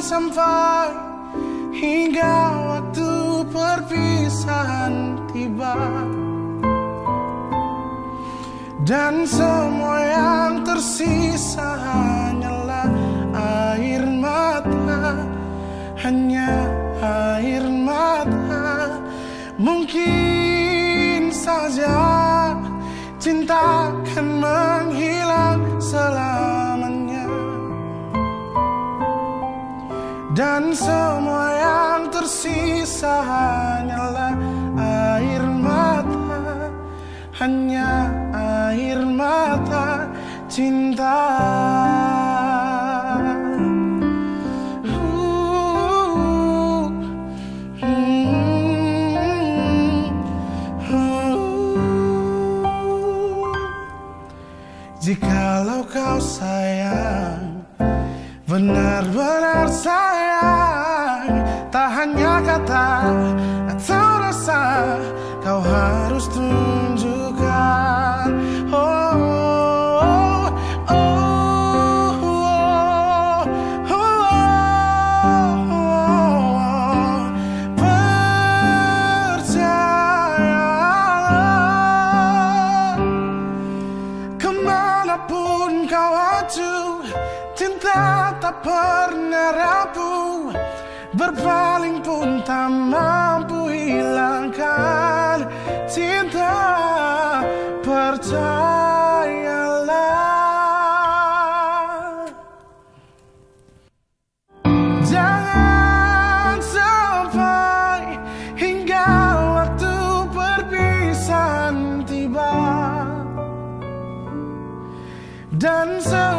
sampai hingga waktu perpisahan tiba. Dan semua yang tersisa hanyalah air mata Hanya air mata. Mungkin saja cinta Dan semua yang tersisa hanyalah air mata Hanya air mata cinta. Jikalau kau Benar-benar sayang Tak hanya kata pernah rapuh Berpaling pun tak mampu hilangkan Cinta. Percayalah. Jangan sampai hingga waktu perpisahan tiba. Dan semua